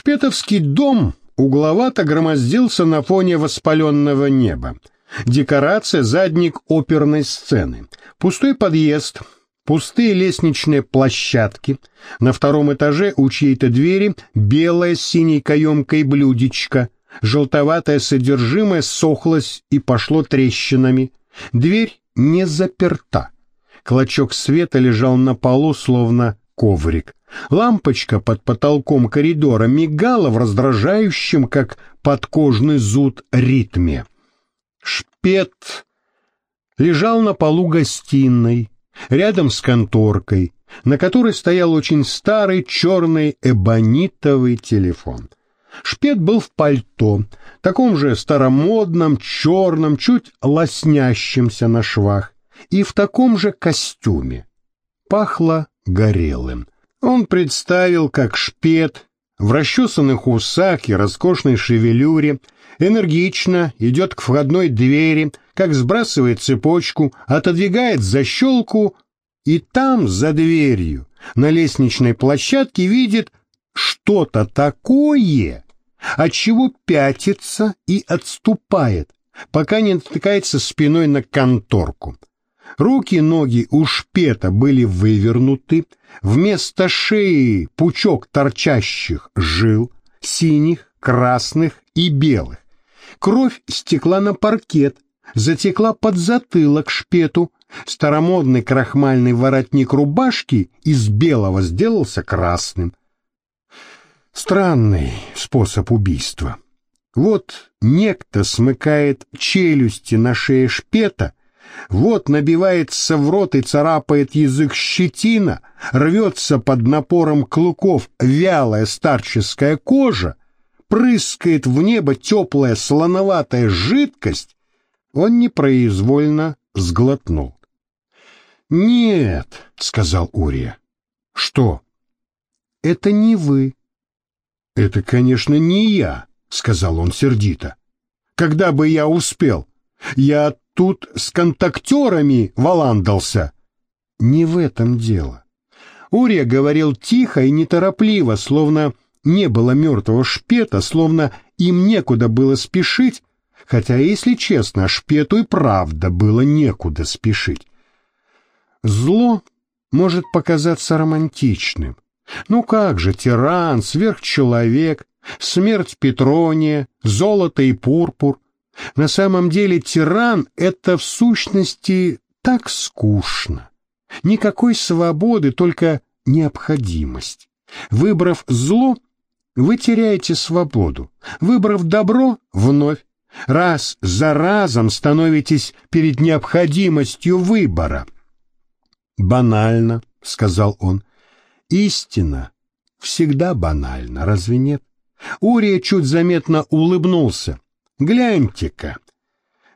Шпетовский дом угловато громоздился на фоне воспаленного неба. Декорация — задник оперной сцены. Пустой подъезд, пустые лестничные площадки. На втором этаже у чьей-то двери белая с синей каемкой блюдечко. Желтоватое содержимое сохлось и пошло трещинами. Дверь не заперта. Клочок света лежал на полу, словно коврик. Лампочка под потолком коридора мигала в раздражающем, как подкожный зуд, ритме. Шпет лежал на полу гостиной, рядом с конторкой, на которой стоял очень старый черный эбонитовый телефон. Шпет был в пальто, таком же старомодном, черном, чуть лоснящемся на швах, и в таком же костюме. Пахло горелым. Он представил, как шпет в расчесанных усах и роскошной шевелюре энергично идет к входной двери, как сбрасывает цепочку, отодвигает защелку, и там, за дверью, на лестничной площадке видит что-то такое, от чего пятится и отступает, пока не натыкается спиной на конторку. Руки и ноги у шпета были вывернуты, вместо шеи пучок торчащих жил, синих, красных и белых. Кровь стекла на паркет, затекла под затылок шпету, старомодный крахмальный воротник рубашки из белого сделался красным. Странный способ убийства. Вот некто смыкает челюсти на шее шпета, вот набивается в рот и царапает язык щетина, рвется под напором клыков вялая старческая кожа, прыскает в небо теплая слоноватая жидкость, он непроизвольно сглотнул. «Нет», — сказал Урия. «Что?» «Это не вы». «Это, конечно, не я», — сказал он сердито. «Когда бы я успел? Я тут с контактерами валандался. Не в этом дело. Урия говорил тихо и неторопливо, словно не было мертвого шпета, словно им некуда было спешить, хотя, если честно, шпету и правда было некуда спешить. Зло может показаться романтичным. Ну как же, тиран, сверхчеловек, смерть Петрония, золото и пурпур — на самом деле тиран — это в сущности так скучно. Никакой свободы, только необходимость. Выбрав зло, вы теряете свободу. Выбрав добро, вновь. Раз за разом становитесь перед необходимостью выбора. «Банально», — сказал он. «Истина всегда банальна, разве нет?» Урия чуть заметно улыбнулся. Гляньте-ка.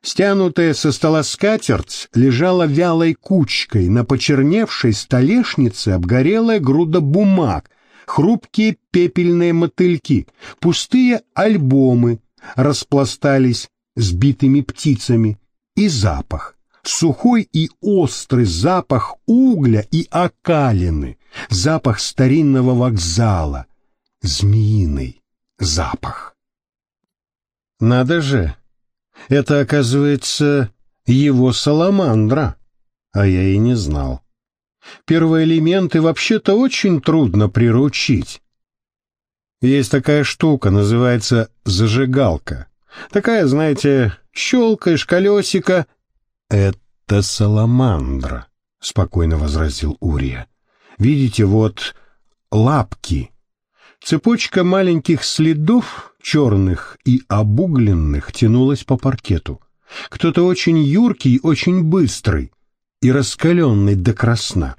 Стянутая со стола скатерть лежала вялой кучкой, на почерневшей столешнице обгорелая груда бумаг, хрупкие пепельные мотыльки, пустые альбомы распластались сбитыми птицами. И запах, сухой и острый запах угля и окалины, запах старинного вокзала, змеиный запах. Надо же! Это, оказывается, его саламандра, а я и не знал. Первые элементы вообще-то очень трудно приручить. Есть такая штука, называется зажигалка. Такая, знаете, щелкаешь колесико. Это саламандра, спокойно возразил Урия. Видите, вот лапки. Цепочка маленьких следов черных и обугленных тянулась по паркету. Кто-то очень юркий, очень быстрый и раскаленный до красна.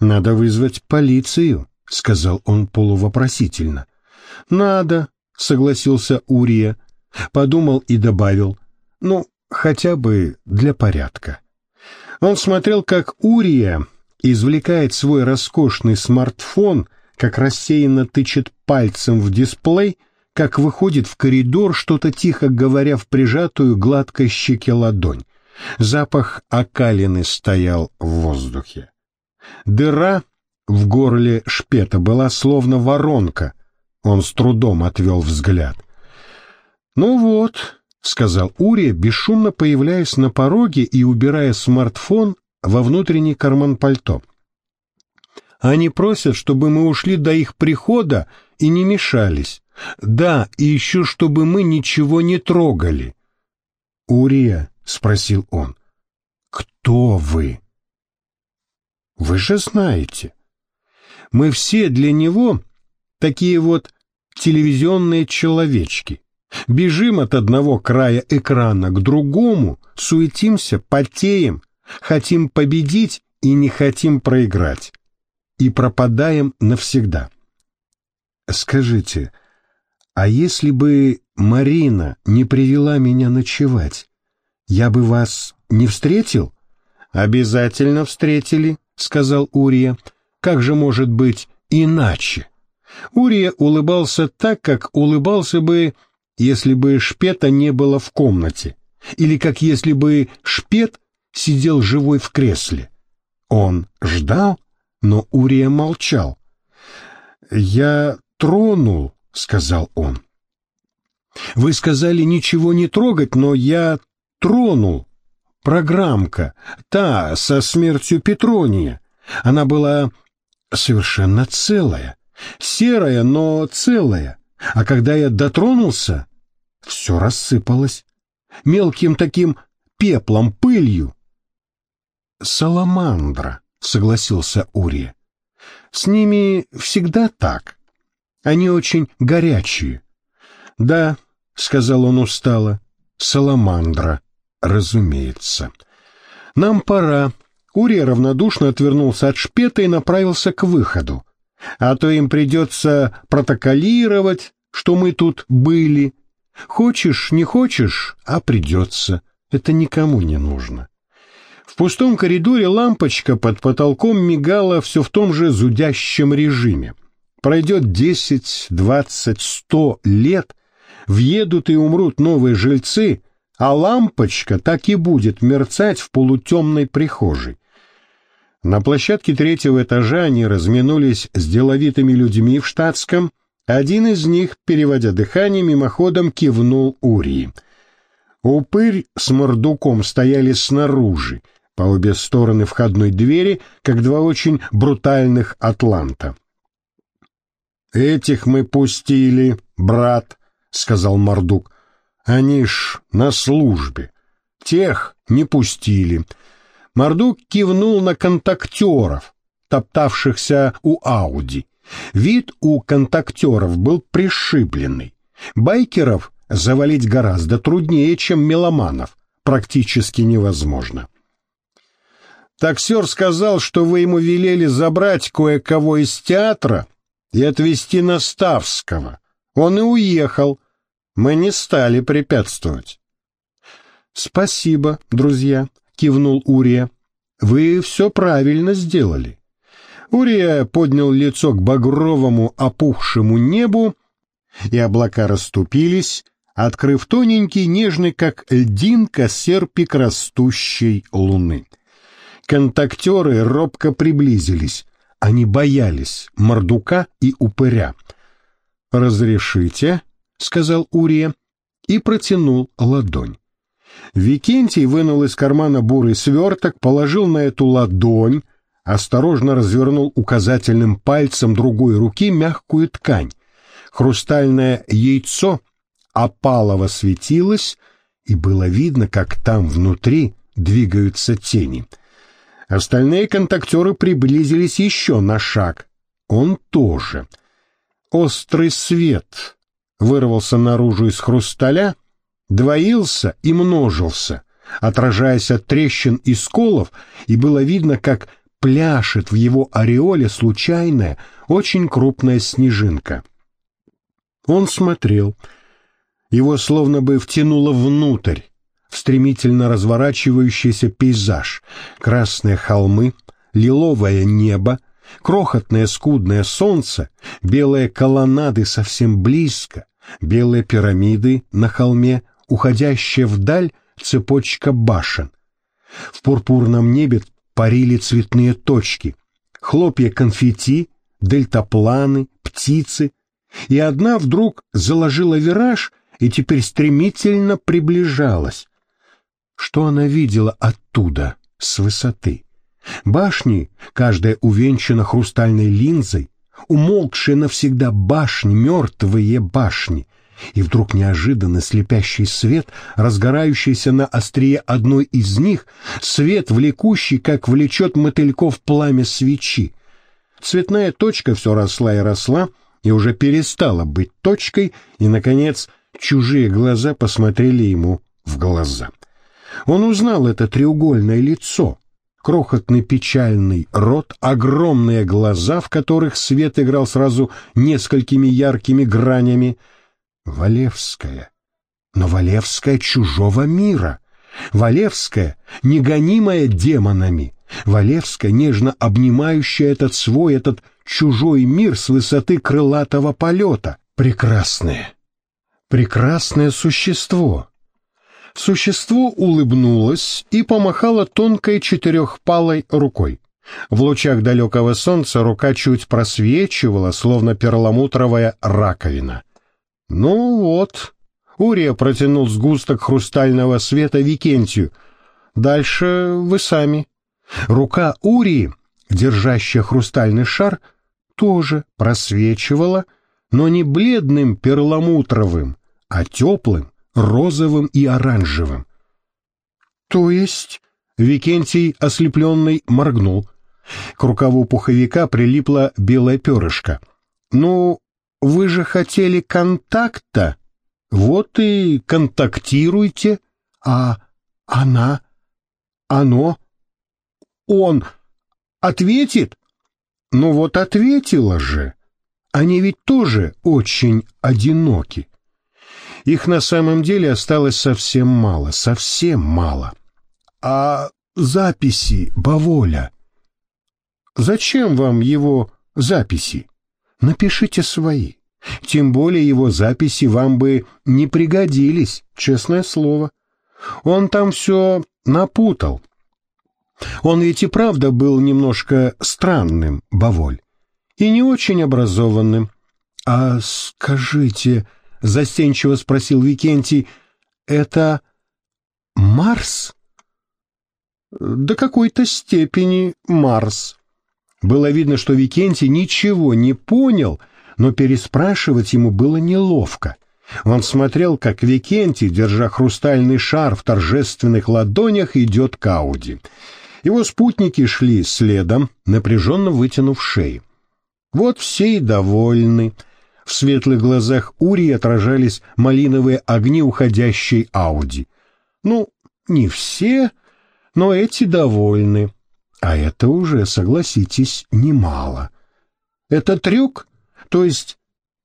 «Надо вызвать полицию», — сказал он полувопросительно. «Надо», — согласился Урия, подумал и добавил, «ну, хотя бы для порядка». Он смотрел, как Урия извлекает свой роскошный смартфон, как рассеянно тычет пальцем в дисплей как выходит в коридор, что-то тихо говоря в прижатую гладкой щеке ладонь. Запах окалины стоял в воздухе. Дыра в горле шпета была словно воронка, Он с трудом отвел взгляд. «Ну вот», — сказал Урия, бесшумно появляясь на пороге и убирая смартфон во внутренний карман пальто. «Они просят, чтобы мы ушли до их прихода и не мешались. Да, и еще чтобы мы ничего не трогали». «Урия», — спросил он, — «кто вы?» «Вы же знаете. Мы все для него такие вот телевизионные человечки. Бежим от одного края экрана к другому, суетимся, потеем, хотим победить и не хотим проиграть. И пропадаем навсегда. Скажите, а если бы Марина не привела меня ночевать, я бы вас не встретил? Обязательно встретили, сказал Урия. Как же может быть иначе? Урия улыбался так, как улыбался бы, если бы Шпета не было в комнате, или как если бы Шпет сидел живой в кресле. Он ждал, но Урия молчал. «Я тронул», — сказал он. «Вы сказали ничего не трогать, но я тронул. Программка, та со смертью Петрония. Она была совершенно целая, серая, но целая. А когда я дотронулся, все рассыпалось. Мелким таким пеплом, пылью. «Саламандра», — согласился Ури. «С ними всегда так. Они очень горячие». «Да», — сказал он устало, — «саламандра, разумеется». «Нам пора». Урия равнодушно отвернулся от шпета и направился к выходу. «А то им придется протоколировать, что мы тут были. Хочешь, не хочешь, а придется. Это никому не нужно». В пустом коридоре лампочка под потолком мигала все в том же зудящем режиме. Пройдет десять, двадцать, сто лет, въедут и умрут новые жильцы, а лампочка так и будет мерцать в полутемной прихожей. На площадке третьего этажа они разминулись с деловитыми людьми в штатском. Один из них, переводя дыхание, мимоходом кивнул Урии. Упырь с мордуком стояли снаружи, по обе стороны входной двери, как два очень брутальных атланта. «Этих мы пустили, брат», — сказал Мордук. «Они ж на службе. Тех не пустили». Мордук кивнул на контактеров, топтавшихся у Ауди. Вид у контактеров был пришибленный. Байкеров завалить гораздо труднее, чем меломанов, практически невозможно. Таксер сказал, что вы ему велели забрать кое-кого из театра и отвезти на Ставского. Он и уехал. Мы не стали препятствовать. «Спасибо, друзья», — кивнул Урия. «Вы все правильно сделали». Урия поднял лицо к багровому опухшему небу, и облака расступились, открыв тоненький, нежный, как льдинка, серпик растущей луны. Контактеры робко приблизились. Они боялись Мордука и Упыря. «Разрешите?» — сказал Урия и протянул ладонь. Викентий вынул из кармана бурый сверток, положил на эту ладонь, осторожно развернул указательным пальцем другой руки мягкую ткань. Хрустальное яйцо опалово светилось, и было видно, как там внутри двигаются тени — Остальные контактеры приблизились еще на шаг. Он тоже. Острый свет вырвался наружу из хрусталя, двоился и множился, отражаясь от трещин и сколов, и было видно, как пляшет в его ореоле случайная, очень крупная снежинка. Он смотрел. Его словно бы втянуло внутрь, стремительно разворачивающийся пейзаж, красные холмы, лиловое небо, крохотное скудное солнце, белые колоннады совсем близко, белые пирамиды на холме, уходящая вдаль цепочка башен. В пурпурном небе парили цветные точки, хлопья конфетти, дельтапланы, птицы, и одна вдруг заложила вираж и теперь стремительно приближалась. Что она видела оттуда, с высоты? Башни, каждая увенчана хрустальной линзой, умолкшие навсегда башни, мертвые башни, и вдруг неожиданно слепящий свет, разгорающийся на острие одной из них, свет, влекущий, как влечет мотыльков пламя свечи. Цветная точка все росла и росла, и уже перестала быть точкой, и, наконец, чужие глаза посмотрели ему в глаза. Он узнал это треугольное лицо, крохотный печальный рот, огромные глаза, в которых свет играл сразу несколькими яркими гранями. Валевская. Но Валевская чужого мира. Валевская, негонимая демонами. Валевская, нежно обнимающая этот свой, этот чужой мир с высоты крылатого полета. Прекрасное, прекрасное существо. Существо улыбнулось и помахало тонкой четырехпалой рукой. В лучах далекого солнца рука чуть просвечивала, словно перламутровая раковина. «Ну вот», — Урия протянул сгусток хрустального света Викентию. «Дальше вы сами». Рука Урии, держащая хрустальный шар, тоже просвечивала, но не бледным перламутровым, а теплым, розовым и оранжевым. То есть Викентий, ослепленный, моргнул. К рукаву пуховика прилипла белая перышко. «Ну, вы же хотели контакта, вот и контактируйте. А она, оно, он ответит? Ну вот ответила же. Они ведь тоже очень одиноки. Их на самом деле осталось совсем мало, совсем мало. А записи, Баволя? Зачем вам его записи? Напишите свои. Тем более его записи вам бы не пригодились, честное слово. Он там все напутал. Он ведь и правда был немножко странным, Баволь, и не очень образованным. А скажите, — застенчиво спросил Викентий, — это Марс? До какой-то степени Марс. Было видно, что Викентий ничего не понял, но переспрашивать ему было неловко. Он смотрел, как Викентий, держа хрустальный шар в торжественных ладонях, идет к Ауди. Его спутники шли следом, напряженно вытянув шеи. Вот все и довольны. В светлых глазах Ури отражались малиновые огни уходящей Ауди. Ну, не все, но эти довольны. А это уже, согласитесь, немало. Это трюк? То есть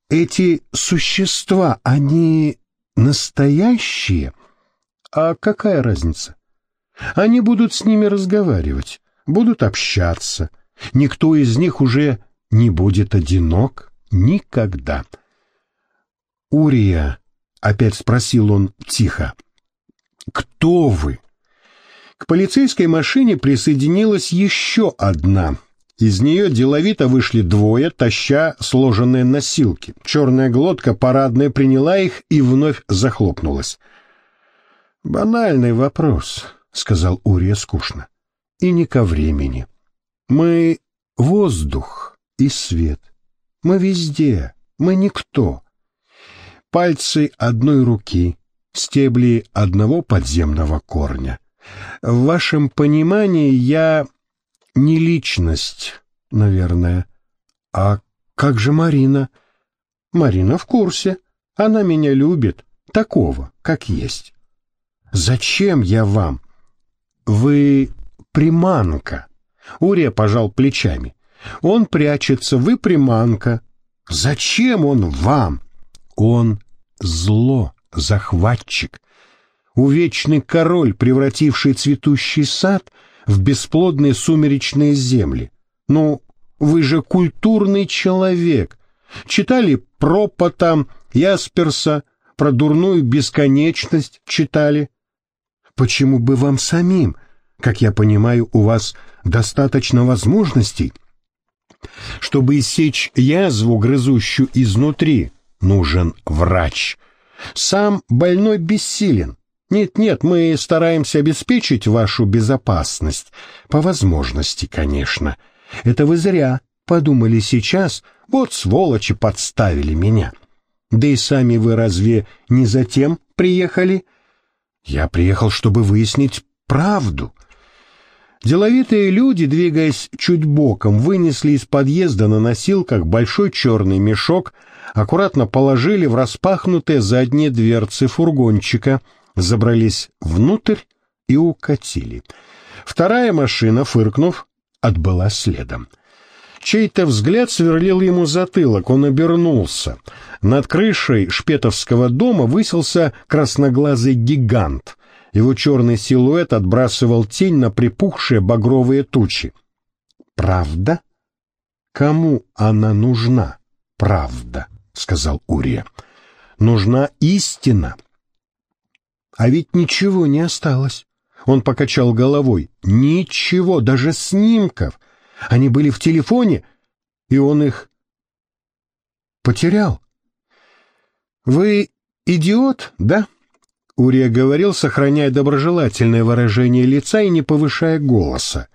эти существа, они настоящие? А какая разница? Они будут с ними разговаривать, будут общаться. Никто из них уже не будет одинок никогда. «Урия», — опять спросил он тихо, — «кто вы?» К полицейской машине присоединилась еще одна. Из нее деловито вышли двое, таща сложенные носилки. Черная глотка парадная приняла их и вновь захлопнулась. «Банальный вопрос», — сказал Урия скучно. «И не ко времени. Мы — воздух и свет. Мы везде, мы никто. Пальцы одной руки, стебли одного подземного корня. В вашем понимании я не личность, наверное. А как же Марина? Марина в курсе. Она меня любит, такого, как есть. Зачем я вам? Вы приманка. Урия пожал плечами. Он прячется, вы приманка. Зачем он вам? Он зло, захватчик увечный король, превративший цветущий сад в бесплодные сумеречные земли. Ну, вы же культурный человек. Читали Пропота, Ясперса, про дурную бесконечность читали. Почему бы вам самим? Как я понимаю, у вас достаточно возможностей. Чтобы иссечь язву, грызущую изнутри, нужен врач. Сам больной бессилен. Нет-нет, мы стараемся обеспечить вашу безопасность. По возможности, конечно. Это вы зря подумали сейчас, вот сволочи подставили меня. Да и сами вы разве не затем приехали? Я приехал, чтобы выяснить правду. Деловитые люди, двигаясь чуть боком, вынесли из подъезда на носилках большой черный мешок, аккуратно положили в распахнутые задние дверцы фургончика, забрались внутрь и укатили. Вторая машина, фыркнув, отбыла следом. Чей-то взгляд сверлил ему затылок, он обернулся. Над крышей шпетовского дома высился красноглазый гигант. Его черный силуэт отбрасывал тень на припухшие багровые тучи. «Правда? Кому она нужна, правда?» — сказал Урия. «Нужна истина». «А ведь ничего не осталось». Он покачал головой. «Ничего, даже снимков. Они были в телефоне, и он их потерял. «Вы идиот, да?» Урия говорил, сохраняя доброжелательное выражение лица и не повышая голоса.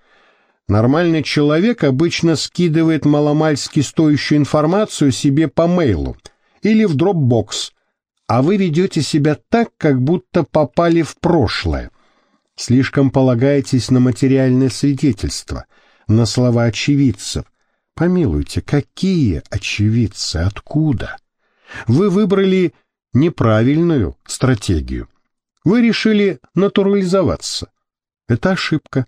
Нормальный человек обычно скидывает маломальски стоящую информацию себе по мейлу или в дропбокс, а вы ведете себя так, как будто попали в прошлое. Слишком полагаетесь на материальное свидетельство — на слова очевидцев. Помилуйте, какие очевидцы, откуда? Вы выбрали неправильную стратегию. Вы решили натурализоваться. Это ошибка.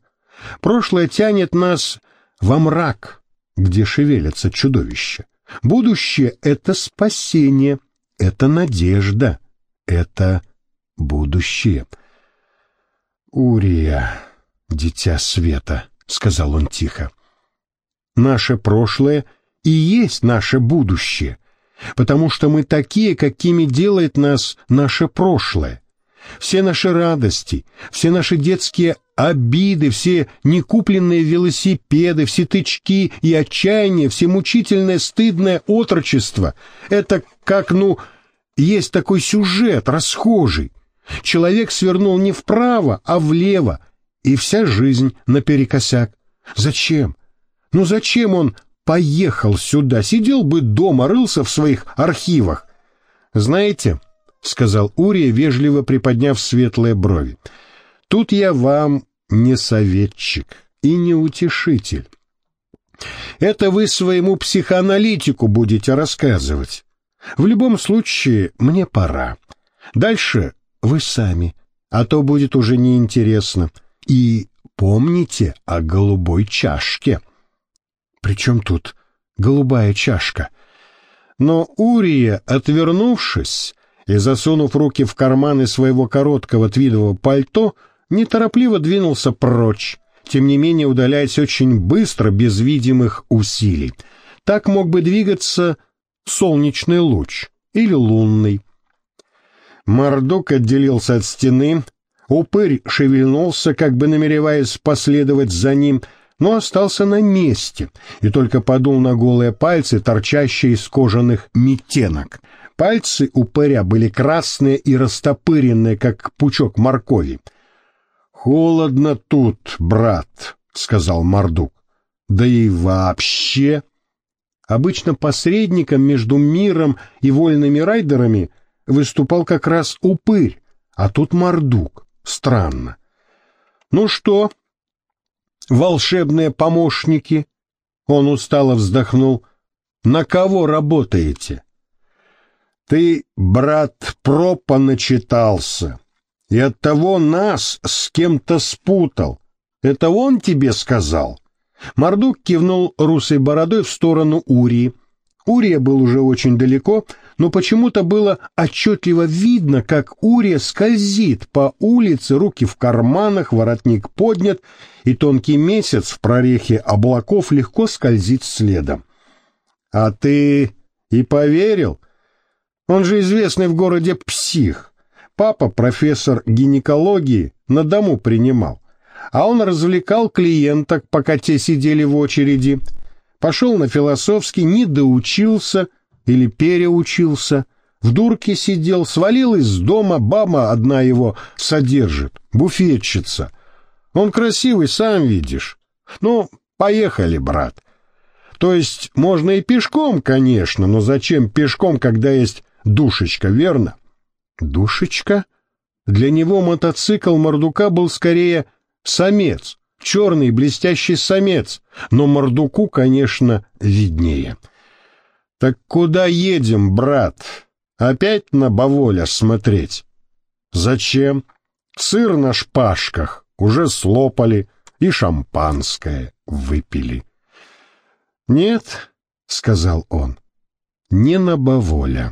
Прошлое тянет нас во мрак, где шевелятся чудовища. Будущее — это спасение, это надежда, это будущее. Урия, дитя света, — сказал он тихо. «Наше прошлое и есть наше будущее, потому что мы такие, какими делает нас наше прошлое. Все наши радости, все наши детские обиды, все некупленные велосипеды, все тычки и отчаяние, все мучительное стыдное отрочество — это как, ну, есть такой сюжет расхожий. Человек свернул не вправо, а влево, и вся жизнь наперекосяк. Зачем? Ну зачем он поехал сюда? Сидел бы дома, рылся в своих архивах. Знаете, — сказал Урия, вежливо приподняв светлые брови, — тут я вам не советчик и не утешитель. Это вы своему психоаналитику будете рассказывать. В любом случае, мне пора. Дальше вы сами, а то будет уже неинтересно. И помните о голубой чашке. Причем тут голубая чашка? Но Урия, отвернувшись и засунув руки в карманы своего короткого твидового пальто, неторопливо двинулся прочь, тем не менее удаляясь очень быстро, без видимых усилий. Так мог бы двигаться солнечный луч или лунный. Мордок отделился от стены, Упырь шевельнулся, как бы намереваясь последовать за ним, но остался на месте и только подул на голые пальцы, торчащие из кожаных метенок. Пальцы упыря были красные и растопыренные, как пучок моркови. «Холодно тут, брат», — сказал Мордук. «Да и вообще...» Обычно посредником между миром и вольными райдерами выступал как раз упырь, а тут Мордук. Странно. Ну что, волшебные помощники? Он устало вздохнул. На кого работаете? Ты, брат, пропа начитался, и оттого нас с кем-то спутал. Это он тебе сказал? Мордук кивнул русой бородой в сторону Урии. Урия был уже очень далеко, но почему-то было отчетливо видно, как Урия скользит по улице, руки в карманах, воротник поднят, и тонкий месяц в прорехе облаков легко скользит следом. «А ты и поверил? Он же известный в городе псих. Папа, профессор гинекологии, на дому принимал, а он развлекал клиенток, пока те сидели в очереди». Пошел на философский, не доучился или переучился. В дурке сидел, свалил из дома, баба одна его содержит, буфетчица. Он красивый, сам видишь. Ну, поехали, брат. То есть можно и пешком, конечно, но зачем пешком, когда есть душечка, верно? Душечка? Для него мотоцикл Мордука был скорее самец, черный блестящий самец, но Мордуку, конечно, виднее. «Так куда едем, брат? Опять на Баволя смотреть?» «Зачем? Сыр на шпажках уже слопали и шампанское выпили». «Нет», — сказал он, — «не на Баволя».